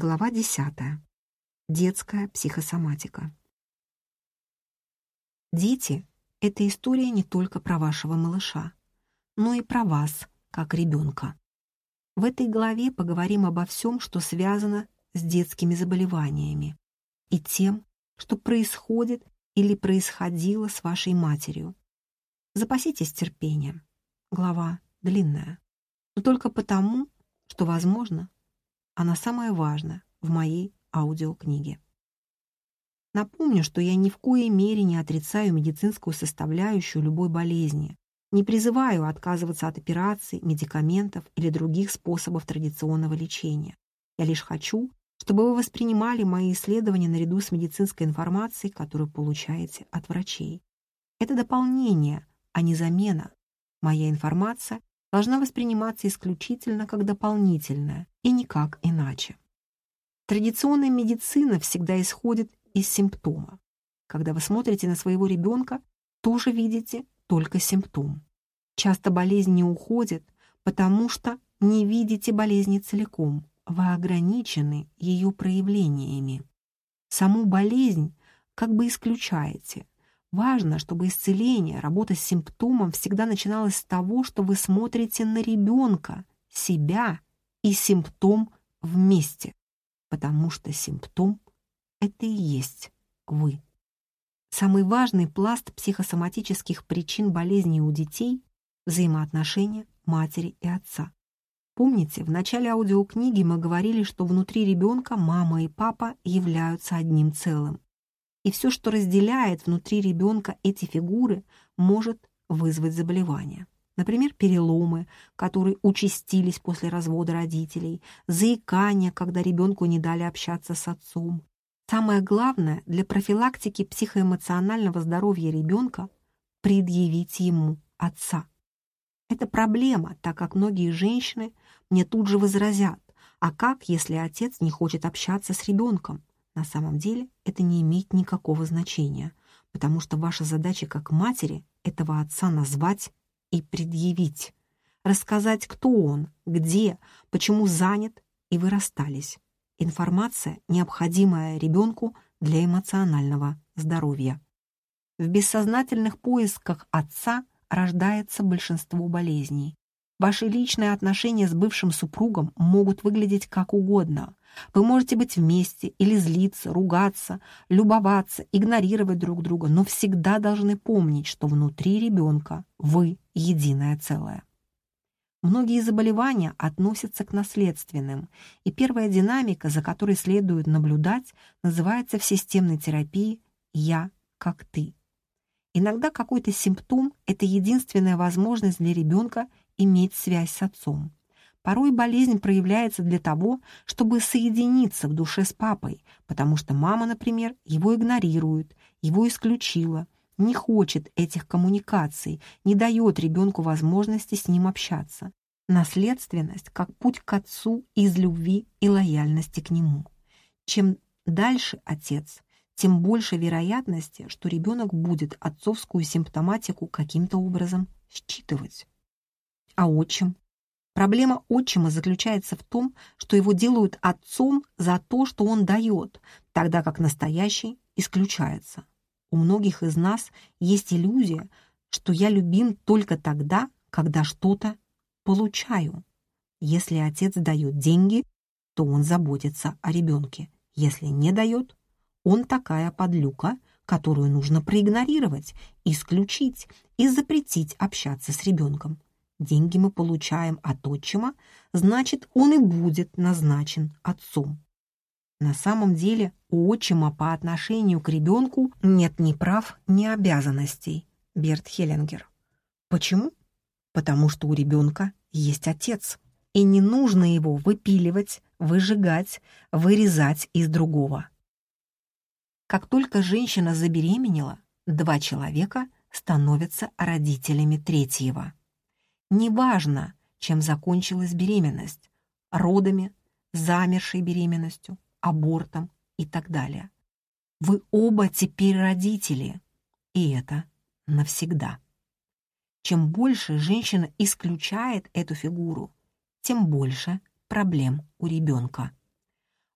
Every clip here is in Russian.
Глава 10. Детская психосоматика. Дети — это история не только про вашего малыша, но и про вас, как ребенка. В этой главе поговорим обо всем, что связано с детскими заболеваниями и тем, что происходит или происходило с вашей матерью. Запаситесь терпением. Глава длинная. Но только потому, что, возможно, она самая важная в моей аудиокниге. Напомню, что я ни в коей мере не отрицаю медицинскую составляющую любой болезни, не призываю отказываться от операций, медикаментов или других способов традиционного лечения. Я лишь хочу, чтобы вы воспринимали мои исследования наряду с медицинской информацией, которую получаете от врачей. Это дополнение, а не замена. Моя информация должна восприниматься исключительно как дополнительная и никак иначе. Традиционная медицина всегда исходит из симптома. Когда вы смотрите на своего ребенка, тоже видите только симптом. Часто болезнь не уходит, потому что не видите болезни целиком, вы ограничены ее проявлениями. Саму болезнь как бы исключаете, Важно, чтобы исцеление, работа с симптомом всегда начиналась с того, что вы смотрите на ребенка, себя и симптом вместе, потому что симптом — это и есть вы. Самый важный пласт психосоматических причин болезней у детей — взаимоотношения матери и отца. Помните, в начале аудиокниги мы говорили, что внутри ребенка мама и папа являются одним целым и все, что разделяет внутри ребенка эти фигуры, может вызвать заболевания. Например, переломы, которые участились после развода родителей, заикание, когда ребенку не дали общаться с отцом. Самое главное для профилактики психоэмоционального здоровья ребенка – предъявить ему отца. Это проблема, так как многие женщины мне тут же возразят, а как, если отец не хочет общаться с ребенком? На самом деле это не имеет никакого значения, потому что ваша задача как матери этого отца назвать и предъявить, рассказать, кто он, где, почему занят, и вы расстались. Информация, необходимая ребенку для эмоционального здоровья. В бессознательных поисках отца рождается большинство болезней. Ваши личные отношения с бывшим супругом могут выглядеть как угодно. Вы можете быть вместе или злиться, ругаться, любоваться, игнорировать друг друга, но всегда должны помнить, что внутри ребенка вы единое целое. Многие заболевания относятся к наследственным, и первая динамика, за которой следует наблюдать, называется в системной терапии «я как ты». Иногда какой-то симптом — это единственная возможность для ребенка иметь связь с отцом. Порой болезнь проявляется для того, чтобы соединиться в душе с папой, потому что мама, например, его игнорирует, его исключила, не хочет этих коммуникаций, не дает ребенку возможности с ним общаться. Наследственность как путь к отцу из любви и лояльности к нему. Чем дальше отец, тем больше вероятности, что ребенок будет отцовскую симптоматику каким-то образом считывать. А отчим? Проблема отчима заключается в том, что его делают отцом за то, что он дает, тогда как настоящий исключается. У многих из нас есть иллюзия, что я любим только тогда, когда что-то получаю. Если отец дает деньги, то он заботится о ребенке. Если не дает, он такая подлюка, которую нужно проигнорировать, исключить и запретить общаться с ребенком деньги мы получаем от отчима, значит, он и будет назначен отцом. На самом деле у отчима по отношению к ребенку нет ни прав, ни обязанностей. Берт Хеллингер. Почему? Потому что у ребенка есть отец, и не нужно его выпиливать, выжигать, вырезать из другого. Как только женщина забеременела, два человека становятся родителями третьего. Неважно, чем закончилась беременность – родами, замершей беременностью, абортом и так далее. Вы оба теперь родители, и это навсегда. Чем больше женщина исключает эту фигуру, тем больше проблем у ребенка.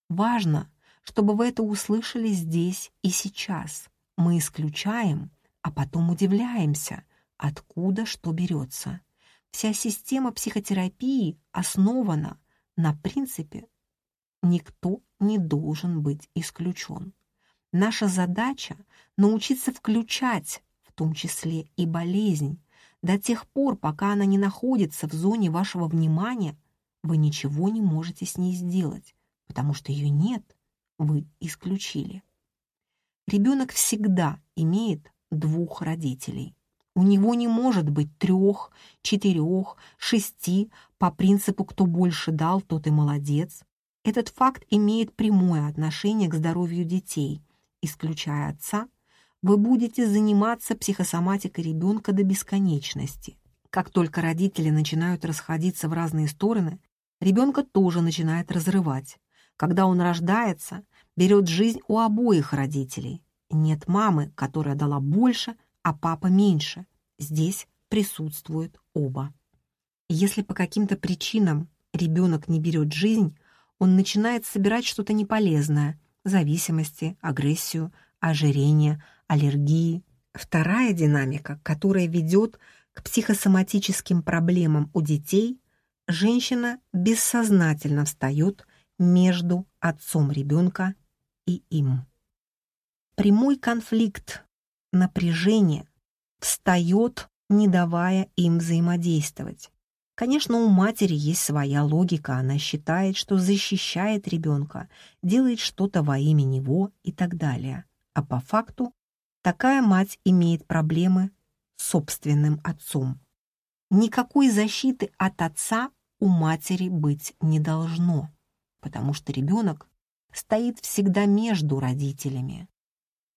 Важно, чтобы вы это услышали здесь и сейчас. Мы исключаем, а потом удивляемся, откуда что берется. Вся система психотерапии основана на принципе «никто не должен быть исключен». Наша задача — научиться включать, в том числе и болезнь, до тех пор, пока она не находится в зоне вашего внимания, вы ничего не можете с ней сделать, потому что ее нет, вы исключили. Ребенок всегда имеет двух родителей. У него не может быть трех, четырех, шести по принципу «кто больше дал, тот и молодец». Этот факт имеет прямое отношение к здоровью детей – исключая отца, вы будете заниматься психосоматикой ребенка до бесконечности. Как только родители начинают расходиться в разные стороны, ребенка тоже начинает разрывать. Когда он рождается, берет жизнь у обоих родителей. Нет мамы, которая дала больше, а папа меньше. Здесь присутствуют оба. Если по каким-то причинам ребенок не берет жизнь, он начинает собирать что-то неполезное, зависимости, агрессию, ожирение, аллергии. Вторая динамика, которая ведет к психосоматическим проблемам у детей, женщина бессознательно встает между отцом ребенка и им. Прямой конфликт, напряжение встает, не давая им взаимодействовать. Конечно, у матери есть своя логика, она считает, что защищает ребенка, делает что-то во имя него и так далее. А по факту такая мать имеет проблемы с собственным отцом. Никакой защиты от отца у матери быть не должно, потому что ребенок стоит всегда между родителями.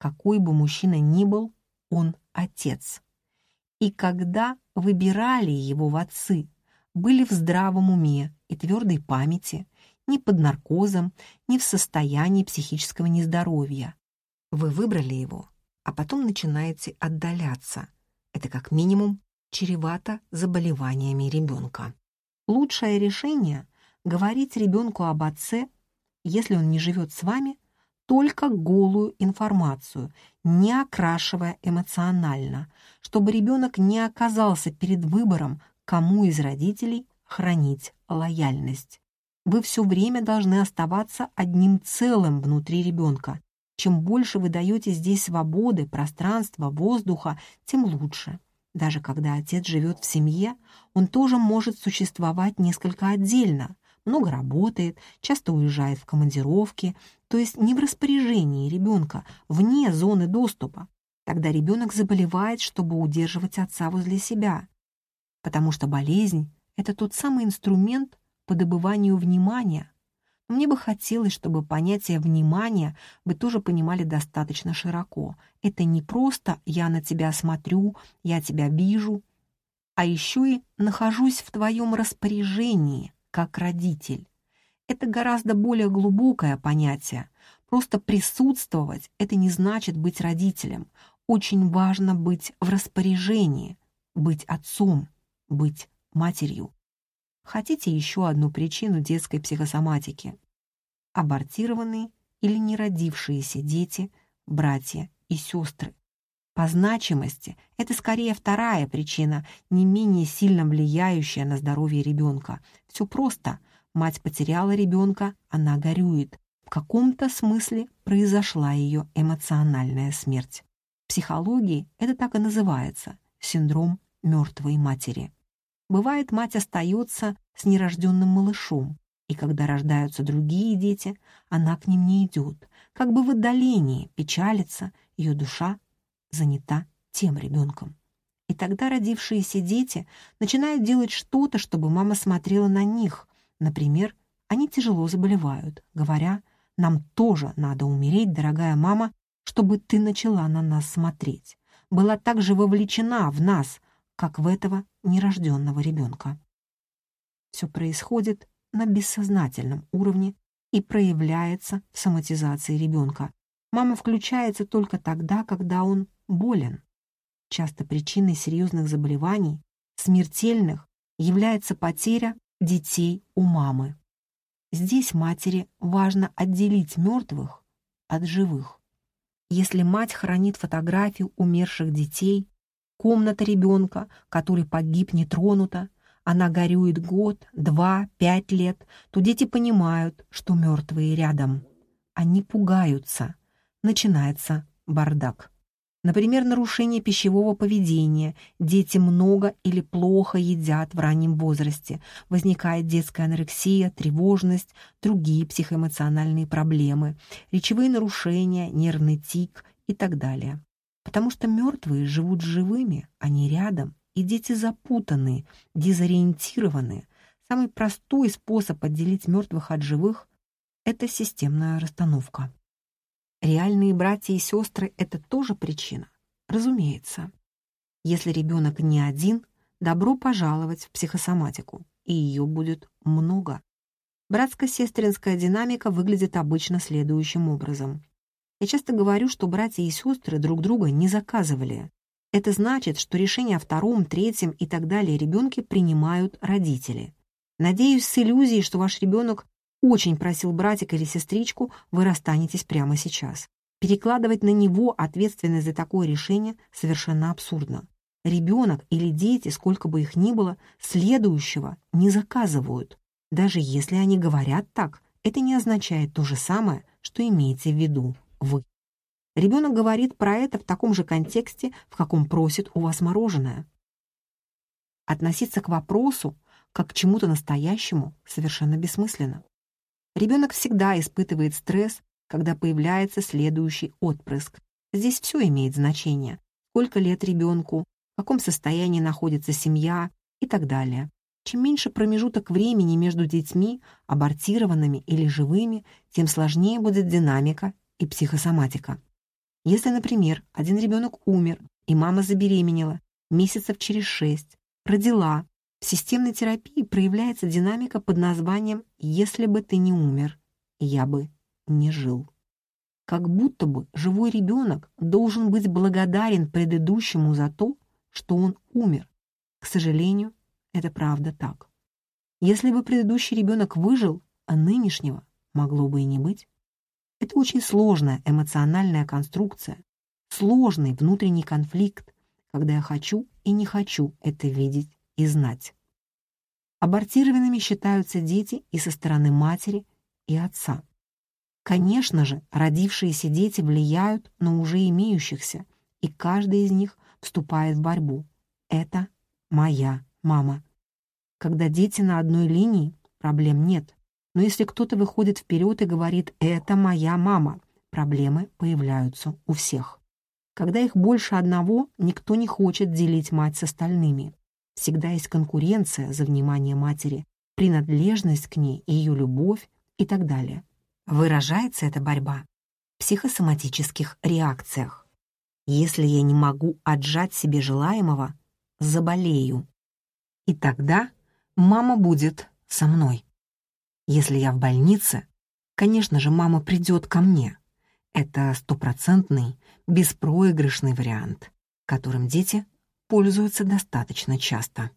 Какой бы мужчина ни был, он отец. И когда выбирали его в отцы были в здравом уме и твердой памяти, ни под наркозом, ни в состоянии психического нездоровья. Вы выбрали его, а потом начинаете отдаляться. Это как минимум чревато заболеваниями ребенка. Лучшее решение — говорить ребенку об отце, если он не живет с вами, только голую информацию, не окрашивая эмоционально, чтобы ребенок не оказался перед выбором, кому из родителей хранить лояльность. Вы все время должны оставаться одним целым внутри ребенка. Чем больше вы даете здесь свободы, пространства, воздуха, тем лучше. Даже когда отец живет в семье, он тоже может существовать несколько отдельно, много работает, часто уезжает в командировки, то есть не в распоряжении ребенка, вне зоны доступа. Тогда ребенок заболевает, чтобы удерживать отца возле себя потому что болезнь — это тот самый инструмент по добыванию внимания. мне бы хотелось, чтобы понятие «внимания» вы тоже понимали достаточно широко. Это не просто «я на тебя смотрю», «я тебя вижу», а еще и «нахожусь в твоем распоряжении» как родитель. Это гораздо более глубокое понятие. Просто присутствовать — это не значит быть родителем. Очень важно быть в распоряжении, быть отцом быть матерью. Хотите еще одну причину детской психосоматики? Абортированные или неродившиеся дети, братья и сестры. По значимости это скорее вторая причина, не менее сильно влияющая на здоровье ребенка. Все просто. Мать потеряла ребенка, она горюет. В каком-то смысле произошла ее эмоциональная смерть. В психологии это так и называется – синдром мертвой матери. Бывает, мать остается с нерожденным малышом, и когда рождаются другие дети, она к ним не идет, как бы в отдалении, печалится, ее душа занята тем ребенком. И тогда родившиеся дети начинают делать что-то, чтобы мама смотрела на них. Например, они тяжело заболевают, говоря, «Нам тоже надо умереть, дорогая мама, чтобы ты начала на нас смотреть. Была так же вовлечена в нас, как в этого нерожденного ребенка. Все происходит на бессознательном уровне и проявляется в соматизации ребенка. Мама включается только тогда, когда он болен. Часто причиной серьезных заболеваний, смертельных, является потеря детей у мамы. Здесь матери важно отделить мертвых от живых. Если мать хранит фотографию умерших детей, комната ребенка, который погиб, не тронута, она горюет год, два, пять лет, то дети понимают, что мертвые рядом. Они пугаются. Начинается бардак. Например, нарушение пищевого поведения. Дети много или плохо едят в раннем возрасте. Возникает детская анорексия, тревожность, другие психоэмоциональные проблемы, речевые нарушения, нервный тик и так далее. Потому что мертвые живут живыми, они рядом, и дети запутаны, дезориентированы. Самый простой способ отделить мертвых от живых – это системная расстановка. Реальные братья и сестры — это тоже причина? Разумеется. Если ребенок не один, добро пожаловать в психосоматику, и ее будет много. Братско-сестринская динамика выглядит обычно следующим образом. Я часто говорю, что братья и сестры друг друга не заказывали. Это значит, что решение о втором, третьем и так далее ребенке принимают родители. Надеюсь, с иллюзией, что ваш ребенок очень просил братика или сестричку, вы расстанетесь прямо сейчас. Перекладывать на него ответственность за такое решение совершенно абсурдно. Ребенок или дети, сколько бы их ни было, следующего не заказывают. Даже если они говорят так, это не означает то же самое, что имеете в виду вы. Ребенок говорит про это в таком же контексте, в каком просит у вас мороженое. Относиться к вопросу как к чему-то настоящему совершенно бессмысленно. Ребенок всегда испытывает стресс, когда появляется следующий отпрыск. Здесь все имеет значение. Сколько лет ребенку, в каком состоянии находится семья и так далее. Чем меньше промежуток времени между детьми, абортированными или живыми, тем сложнее будет динамика и психосоматика. Если, например, один ребенок умер, и мама забеременела месяцев через шесть, родила, в системной терапии проявляется динамика под названием «если бы ты не умер, я бы не жил». Как будто бы живой ребенок должен быть благодарен предыдущему за то, что он умер. К сожалению, это правда так. Если бы предыдущий ребенок выжил, а нынешнего могло бы и не быть. Это очень сложная эмоциональная конструкция, сложный внутренний конфликт, когда я хочу и не хочу это видеть и знать. Абортированными считаются дети и со стороны матери и отца. Конечно же, родившиеся дети влияют на уже имеющихся, и каждый из них вступает в борьбу. Это моя мама. Когда дети на одной линии, проблем нет. Но если кто-то выходит вперед и говорит «это моя мама», проблемы появляются у всех. Когда их больше одного, никто не хочет делить мать с остальными. Всегда есть конкуренция за внимание матери, принадлежность к ней, ее любовь и так далее. Выражается эта борьба в психосоматических реакциях. Если я не могу отжать себе желаемого, заболею. И тогда мама будет со мной. Если я в больнице, конечно же, мама придет ко мне. Это стопроцентный, беспроигрышный вариант, которым дети пользуются достаточно часто.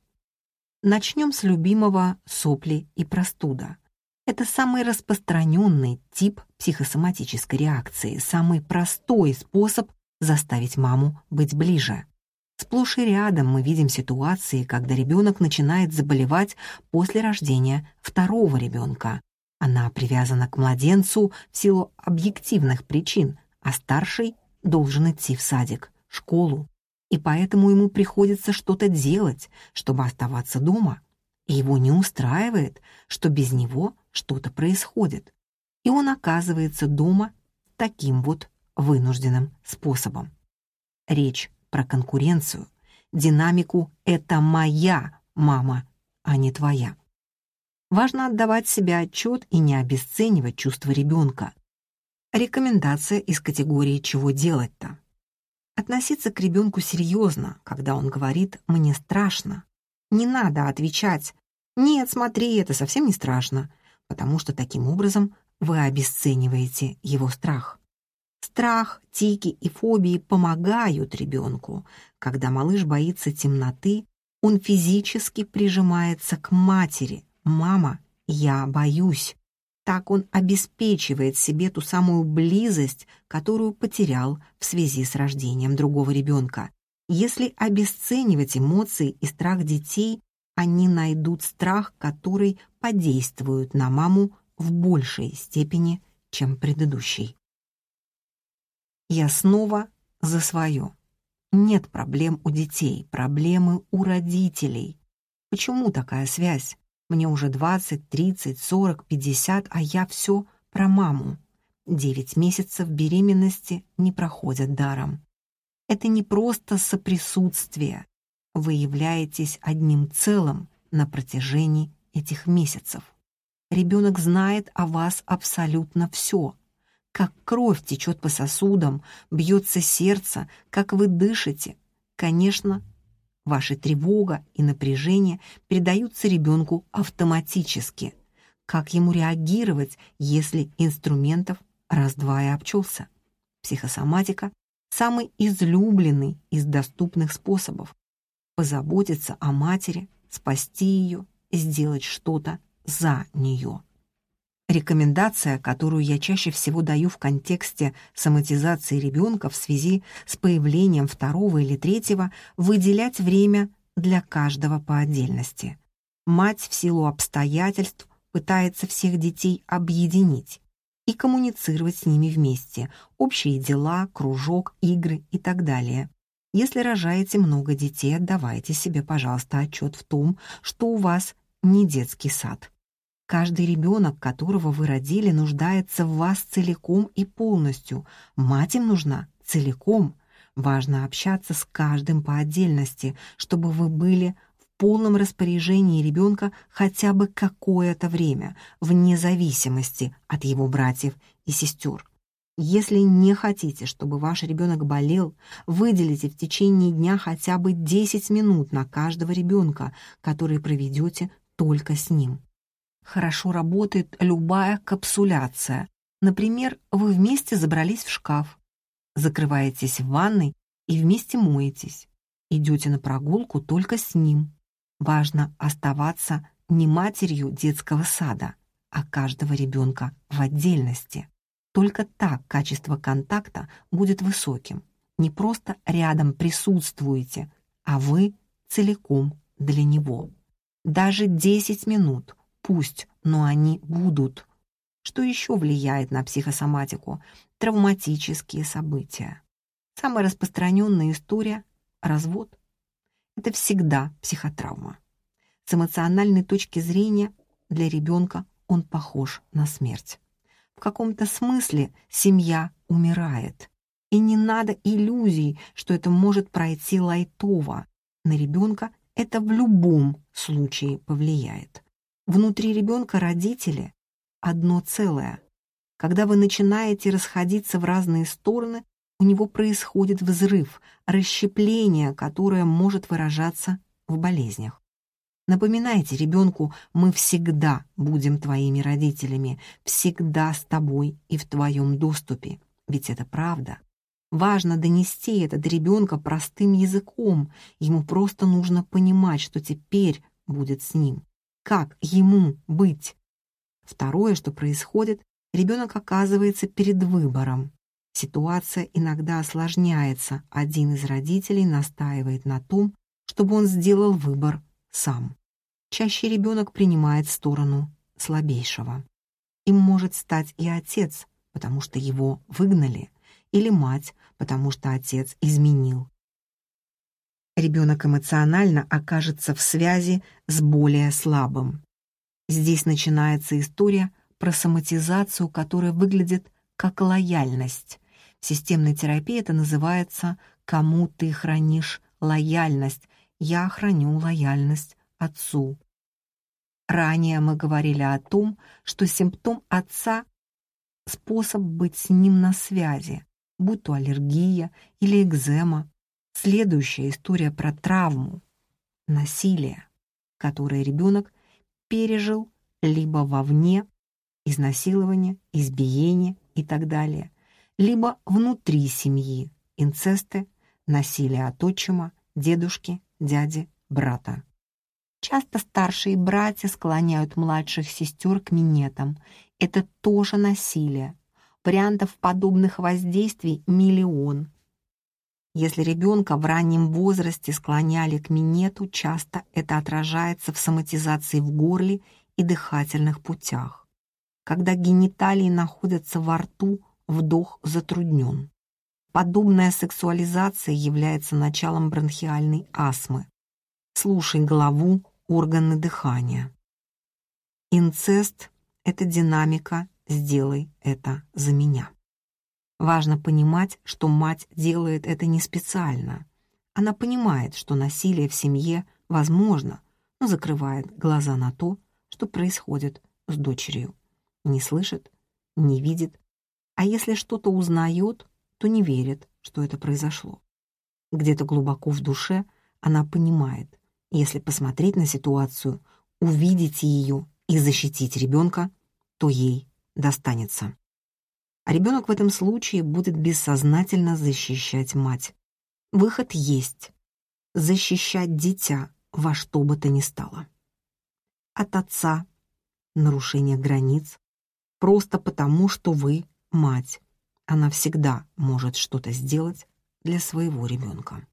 Начнем с любимого сопли и простуда. Это самый распространенный тип психосоматической реакции, самый простой способ заставить маму быть ближе. Сплошь и рядом мы видим ситуации, когда ребенок начинает заболевать после рождения второго ребенка. Она привязана к младенцу в силу объективных причин, а старший должен идти в садик, школу, и поэтому ему приходится что-то делать, чтобы оставаться дома. И его не устраивает, что без него что-то происходит. И он оказывается дома таким вот вынужденным способом. Речь про конкуренцию, динамику «это моя мама, а не твоя». Важно отдавать себе отчет и не обесценивать чувства ребенка. Рекомендация из категории «чего делать-то?». Относиться к ребенку серьезно, когда он говорит «мне страшно». Не надо отвечать «нет, смотри, это совсем не страшно», потому что таким образом вы обесцениваете его страх. Страх, тики и фобии помогают ребенку. Когда малыш боится темноты, он физически прижимается к матери. «Мама, я боюсь». Так он обеспечивает себе ту самую близость, которую потерял в связи с рождением другого ребенка. Если обесценивать эмоции и страх детей, они найдут страх, который подействует на маму в большей степени, чем предыдущий. Я снова за свое. Нет проблем у детей, проблемы у родителей. Почему такая связь? Мне уже 20, 30, 40, 50, а я все про маму. Девять месяцев беременности не проходят даром. Это не просто соприсутствие. Вы являетесь одним целым на протяжении этих месяцев. Ребенок знает о вас абсолютно все. Как кровь течет по сосудам, бьется сердце, как вы дышите. Конечно, Ваша тревога и напряжение передаются ребенку автоматически. Как ему реагировать, если инструментов раз-два и обчелся? Психосоматика – самый излюбленный из доступных способов. Позаботиться о матери, спасти ее, сделать что-то за нее. Рекомендация, которую я чаще всего даю в контексте соматизации ребенка в связи с появлением второго или третьего, выделять время для каждого по отдельности. Мать в силу обстоятельств пытается всех детей объединить и коммуницировать с ними вместе, общие дела, кружок, игры и так далее. Если рожаете много детей, отдавайте себе, пожалуйста, отчет в том, что у вас не детский сад. Каждый ребенок, которого вы родили, нуждается в вас целиком и полностью. Мать им нужна целиком. Важно общаться с каждым по отдельности, чтобы вы были в полном распоряжении ребенка хотя бы какое-то время, вне зависимости от его братьев и сестер. Если не хотите, чтобы ваш ребенок болел, выделите в течение дня хотя бы 10 минут на каждого ребенка, который проведете только с ним хорошо работает любая капсуляция. Например, вы вместе забрались в шкаф, закрываетесь в ванной и вместе моетесь. Идете на прогулку только с ним. Важно оставаться не матерью детского сада, а каждого ребенка в отдельности. Только так качество контакта будет высоким. Не просто рядом присутствуете, а вы целиком для него. Даже 10 минут Пусть, но они будут. Что еще влияет на психосоматику? Травматические события. Самая распространенная история – развод. Это всегда психотравма. С эмоциональной точки зрения для ребенка он похож на смерть. В каком-то смысле семья умирает. И не надо иллюзий, что это может пройти лайтово. На ребенка это в любом случае повлияет. Внутри ребенка родители — одно целое. Когда вы начинаете расходиться в разные стороны, у него происходит взрыв, расщепление, которое может выражаться в болезнях. Напоминайте ребенку, мы всегда будем твоими родителями, всегда с тобой и в твоем доступе. Ведь это правда. Важно донести это до ребенка простым языком. Ему просто нужно понимать, что теперь будет с ним как ему быть. Второе, что происходит, ребенок оказывается перед выбором. Ситуация иногда осложняется, один из родителей настаивает на том, чтобы он сделал выбор сам. Чаще ребенок принимает сторону слабейшего. Им может стать и отец, потому что его выгнали, или мать, потому что отец изменил ребенок эмоционально окажется в связи с более слабым. Здесь начинается история про соматизацию, которая выглядит как лояльность. В системной терапии это называется «кому ты хранишь лояльность». Я храню лояльность отцу. Ранее мы говорили о том, что симптом отца — способ быть с ним на связи, будь то аллергия или экзема, Следующая история про травму, насилие, которое ребенок пережил либо вовне, изнасилование, избиение и так далее, либо внутри семьи, инцесты, насилие от отчима, дедушки, дяди, брата. Часто старшие братья склоняют младших сестер к минетам. Это тоже насилие. Вариантов подобных воздействий миллион. Если ребенка в раннем возрасте склоняли к минету, часто это отражается в соматизации в горле и дыхательных путях. Когда гениталии находятся во рту, вдох затруднен. Подобная сексуализация является началом бронхиальной астмы. Слушай главу «Органы дыхания». Инцест — это динамика «сделай это за меня». Важно понимать, что мать делает это не специально. Она понимает, что насилие в семье возможно, но закрывает глаза на то, что происходит с дочерью. Не слышит, не видит, а если что-то узнает, то не верит, что это произошло. Где-то глубоко в душе она понимает, если посмотреть на ситуацию, увидеть ее и защитить ребенка, то ей достанется а ребенок в этом случае будет бессознательно защищать мать. Выход есть — защищать дитя во что бы то ни стало. От отца, нарушение границ, просто потому, что вы — мать. Она всегда может что-то сделать для своего ребенка.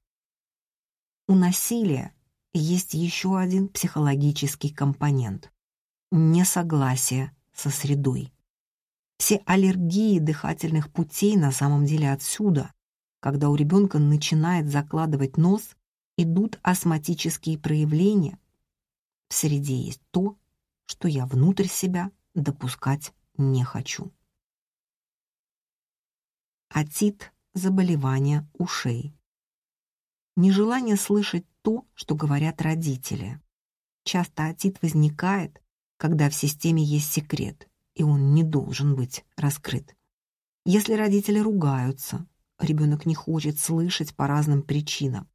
У насилия есть еще один психологический компонент — несогласие со средой. Все аллергии дыхательных путей на самом деле отсюда. Когда у ребенка начинает закладывать нос, идут астматические проявления. В среде есть то, что я внутрь себя допускать не хочу. Атит – заболевание ушей. Нежелание слышать то, что говорят родители. Часто атит возникает, когда в системе есть секрет, и он не должен быть раскрыт. Если родители ругаются, ребенок не хочет слышать по разным причинам,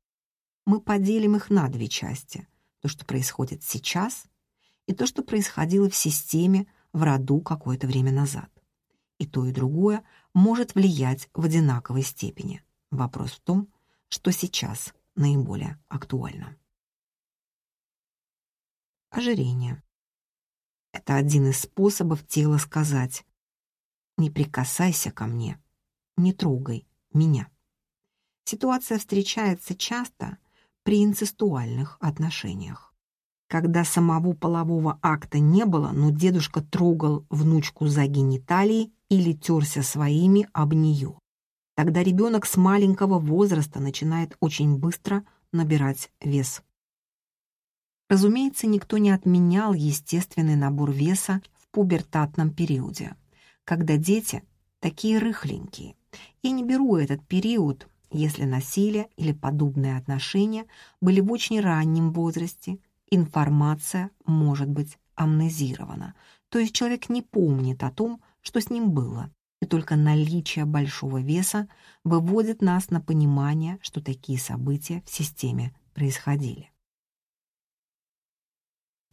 мы поделим их на две части. То, что происходит сейчас, и то, что происходило в системе в роду какое-то время назад. И то, и другое может влиять в одинаковой степени. Вопрос в том, что сейчас наиболее актуально. Ожирение. Это один из способов тела сказать «Не прикасайся ко мне, не трогай меня». Ситуация встречается часто при инцестуальных отношениях. Когда самого полового акта не было, но дедушка трогал внучку за гениталии или терся своими об нее. Тогда ребенок с маленького возраста начинает очень быстро набирать вес. Разумеется, никто не отменял естественный набор веса в пубертатном периоде, когда дети такие рыхленькие. Я не беру этот период, если насилие или подобные отношения были в очень раннем возрасте, информация может быть амнезирована, то есть человек не помнит о том, что с ним было, и только наличие большого веса выводит нас на понимание, что такие события в системе происходили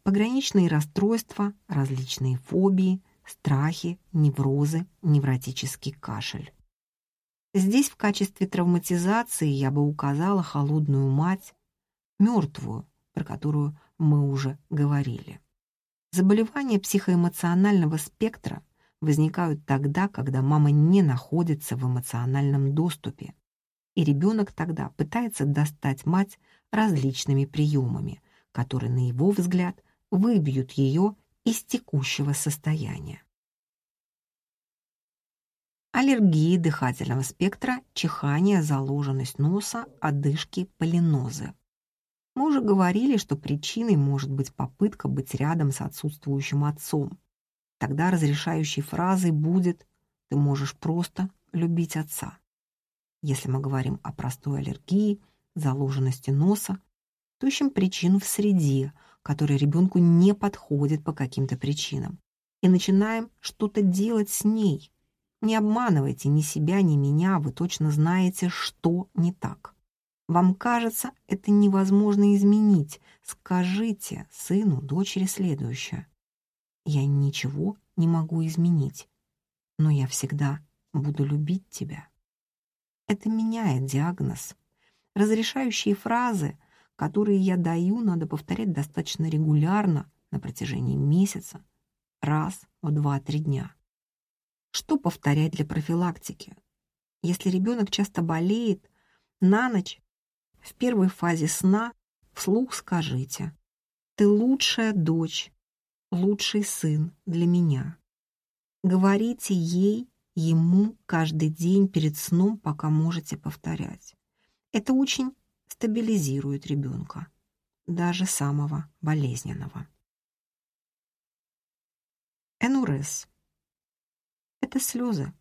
пограничные расстройства, различные фобии, страхи, неврозы, невротический кашель. Здесь в качестве травматизации я бы указала холодную мать, мертвую, про которую мы уже говорили. Заболевания психоэмоционального спектра возникают тогда, когда мама не находится в эмоциональном доступе, и ребенок тогда пытается достать мать различными приемами, которые, на его взгляд, выбьют ее из текущего состояния. Аллергии дыхательного спектра, чихание, заложенность носа, одышки, полинозы. Мы уже говорили, что причиной может быть попытка быть рядом с отсутствующим отцом. Тогда разрешающей фразой будет «ты можешь просто любить отца». Если мы говорим о простой аллергии, заложенности носа, то ищем причину в среде, которая ребенку не подходит по каким-то причинам, и начинаем что-то делать с ней. Не обманывайте ни себя, ни меня, вы точно знаете, что не так. Вам кажется, это невозможно изменить. Скажите сыну, дочери следующее. Я ничего не могу изменить, но я всегда буду любить тебя. Это меняет диагноз. Разрешающие фразы которые я даю, надо повторять достаточно регулярно на протяжении месяца, раз в 2-3 дня. Что повторять для профилактики? Если ребенок часто болеет, на ночь, в первой фазе сна, вслух скажите «Ты лучшая дочь, лучший сын для меня». Говорите ей, ему каждый день перед сном, пока можете повторять. Это очень стабилизирует ребенка, даже самого болезненного. Энурез — это слезы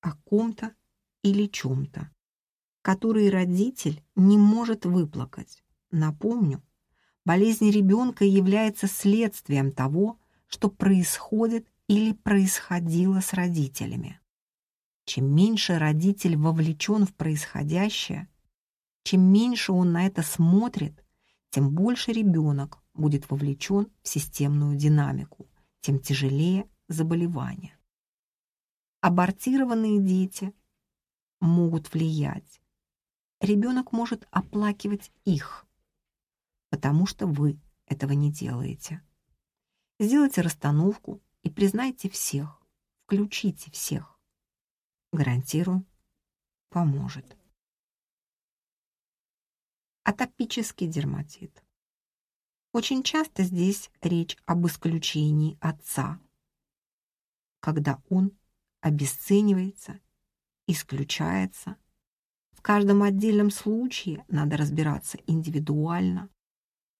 о ком-то или чем-то, которые родитель не может выплакать. Напомню, болезнь ребенка является следствием того, что происходит или происходило с родителями. Чем меньше родитель вовлечен в происходящее, чем меньше он на это смотрит, тем больше ребенок будет вовлечен в системную динамику, тем тяжелее заболевание. Абортированные дети могут влиять. Ребенок может оплакивать их, потому что вы этого не делаете. Сделайте расстановку и признайте всех, включите всех. Гарантирую, поможет. Атопический дерматит. Очень часто здесь речь об исключении отца, когда он обесценивается, исключается. В каждом отдельном случае надо разбираться индивидуально.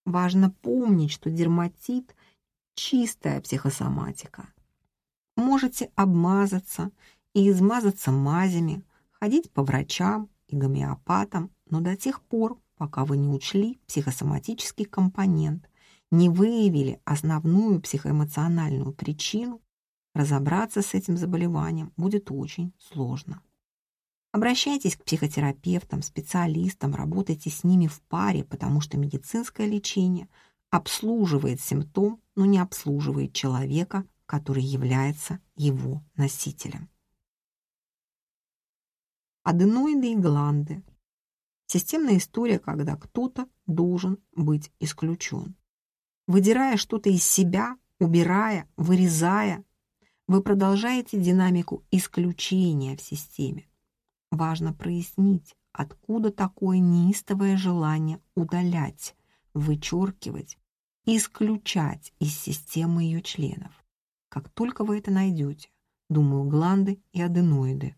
Важно помнить, что дерматит – чистая психосоматика. Можете обмазаться и измазаться мазями, ходить по врачам и гомеопатам, но до тех пор, пока вы не учли психосоматический компонент, не выявили основную психоэмоциональную причину, разобраться с этим заболеванием будет очень сложно. Обращайтесь к психотерапевтам, специалистам, работайте с ними в паре, потому что медицинское лечение обслуживает симптом, но не обслуживает человека, который является его носителем. Аденоиды и гланды Системная история, когда кто-то должен быть исключен. Выдирая что-то из себя, убирая, вырезая, вы продолжаете динамику исключения в системе. Важно прояснить, откуда такое неистовое желание удалять, вычеркивать, исключать из системы ее членов. Как только вы это найдете, думаю, гланды и аденоиды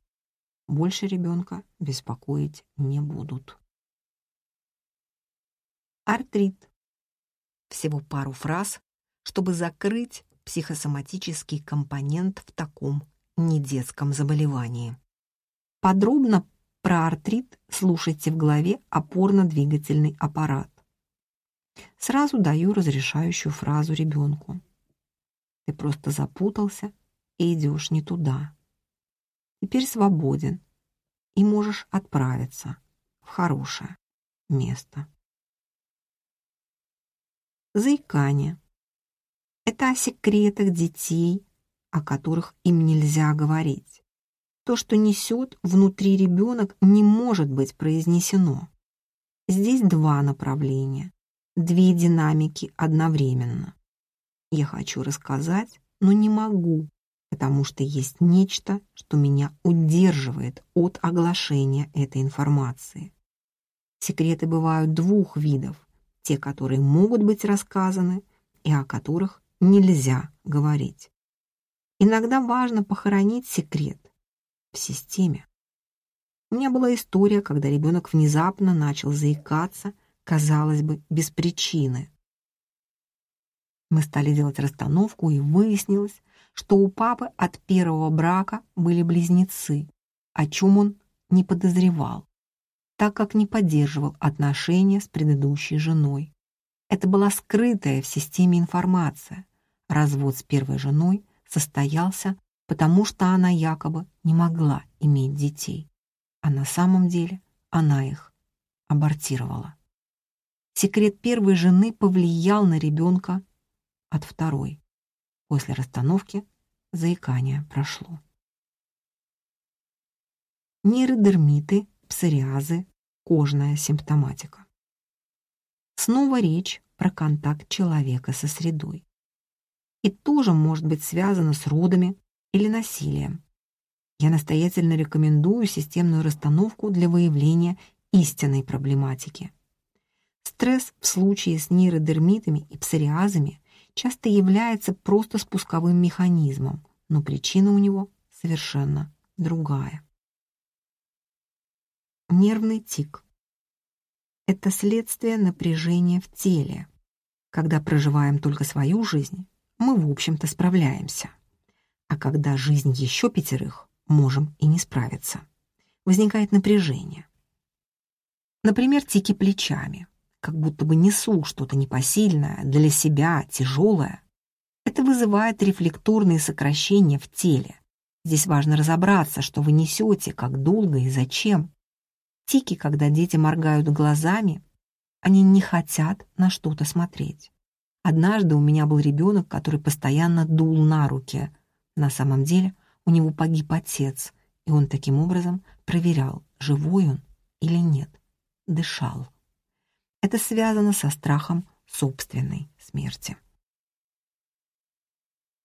больше ребенка беспокоить не будут. Артрит. Всего пару фраз, чтобы закрыть психосоматический компонент в таком недетском заболевании. Подробно про артрит слушайте в главе «Опорно-двигательный аппарат». Сразу даю разрешающую фразу ребенку. Ты просто запутался и идешь не туда теперь свободен и можешь отправиться в хорошее место. Заикание. Это о секретах детей, о которых им нельзя говорить. То, что несет внутри ребенок, не может быть произнесено. Здесь два направления, две динамики одновременно. Я хочу рассказать, но не могу, потому что есть нечто, что меня удерживает от оглашения этой информации. Секреты бывают двух видов, те, которые могут быть рассказаны и о которых нельзя говорить. Иногда важно похоронить секрет в системе. У меня была история, когда ребенок внезапно начал заикаться, казалось бы, без причины. Мы стали делать расстановку, и выяснилось, что у папы от первого брака были близнецы, о чем он не подозревал, так как не поддерживал отношения с предыдущей женой. Это была скрытая в системе информация. Развод с первой женой состоялся, потому что она якобы не могла иметь детей, а на самом деле она их абортировала. Секрет первой жены повлиял на ребенка от второй. После расстановки заикание прошло. Нейродермиты, псориазы, кожная симптоматика. снова речь про контакт человека со средой. И тоже может быть связано с родами или насилием. Я настоятельно рекомендую системную расстановку для выявления истинной проблематики. Стресс в случае с нейродермитами и псориазами часто является просто спусковым механизмом, но причина у него совершенно другая. Нервный тик. Это следствие напряжения в теле. Когда проживаем только свою жизнь, мы, в общем-то, справляемся. А когда жизнь еще пятерых, можем и не справиться. Возникает напряжение. Например, тики плечами как будто бы несу что-то непосильное, для себя тяжелое. Это вызывает рефлекторные сокращения в теле. Здесь важно разобраться, что вы несете, как долго и зачем. Тики, когда дети моргают глазами, они не хотят на что-то смотреть. Однажды у меня был ребенок, который постоянно дул на руки. На самом деле у него погиб отец, и он таким образом проверял, живой он или нет, дышал. Это связано со страхом собственной смерти.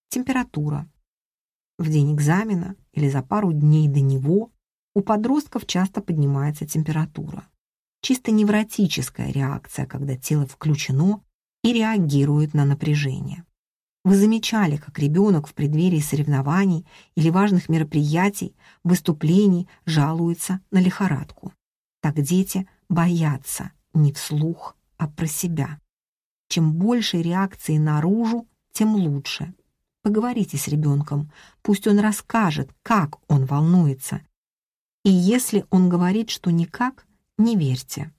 Температура. В день экзамена или за пару дней до него у подростков часто поднимается температура. Чисто невротическая реакция, когда тело включено и реагирует на напряжение. Вы замечали, как ребенок в преддверии соревнований или важных мероприятий, выступлений жалуется на лихорадку. Так дети боятся не вслух, а про себя. Чем больше реакции наружу, тем лучше. Поговорите с ребенком, пусть он расскажет, как он волнуется. И если он говорит, что никак, не верьте.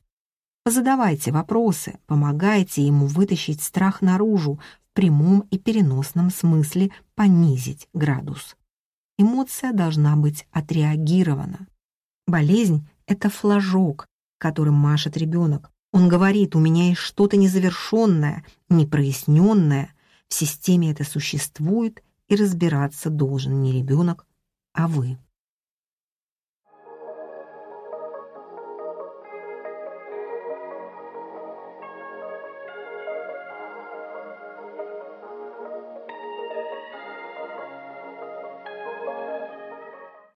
Позадавайте вопросы, помогайте ему вытащить страх наружу, в прямом и переносном смысле понизить градус. Эмоция должна быть отреагирована. Болезнь — это флажок, которым машет ребенок. Он говорит, у меня есть что-то незавершенное, непроясненное. В системе это существует, и разбираться должен не ребенок, а вы.